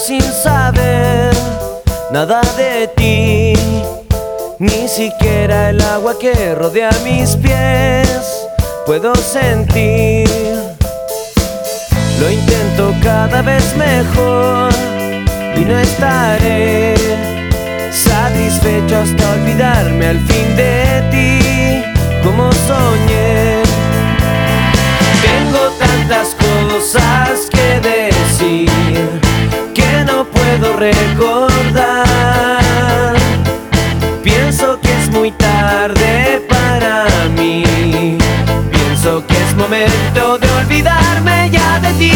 sin saber nada de ti, ni siquiera el agua que rodea mis pies puedo sentir. Lo intento cada vez mejor y no estaré satisfecho hasta olvidarme al fin recordar. Pienso que es muy tarde para mí. Pienso que es momento de olvidarme ya de ti.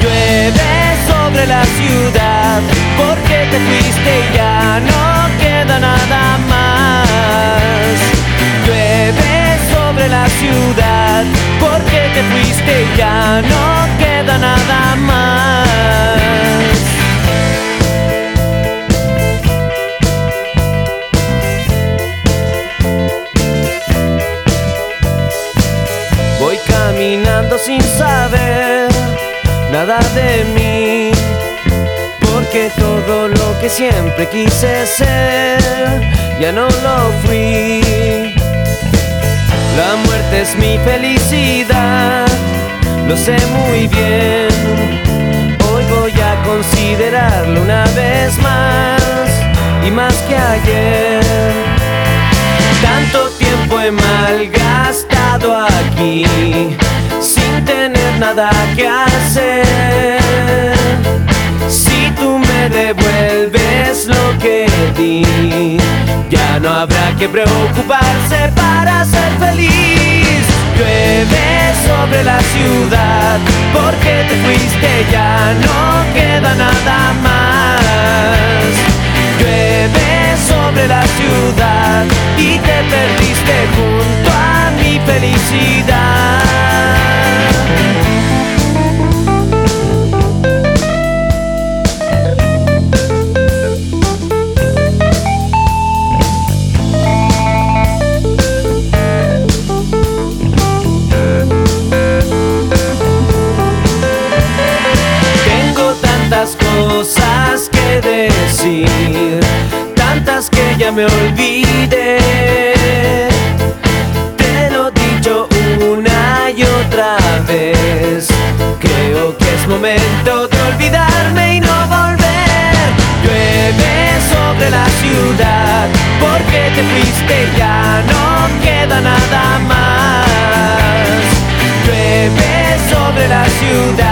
Llueve sobre la ciudad sin saber nada de mí, porque todo lo que siempre quise ser, ya no lo fui. La muerte es mi felicidad, lo sé muy bien. Hoy voy a considerarlo una vez más y más que ayer. Tanto tiempo he malgastado aquí nada que hacer. Si tú me devuelves lo que di, ya no habrá que preocuparse para ser feliz. Llueve sobre la ciudad porque te fuiste, ya no queda nada más. Llueve sobre la ciudad y te perdiste junto a mi felicidad. Ya me olvidé. Te lo he dicho una y otra vez. Creo que es momento de olvidarme y no volver. Llueve sobre la ciudad porque te fuiste ya no queda nada más. Llueve sobre la ciudad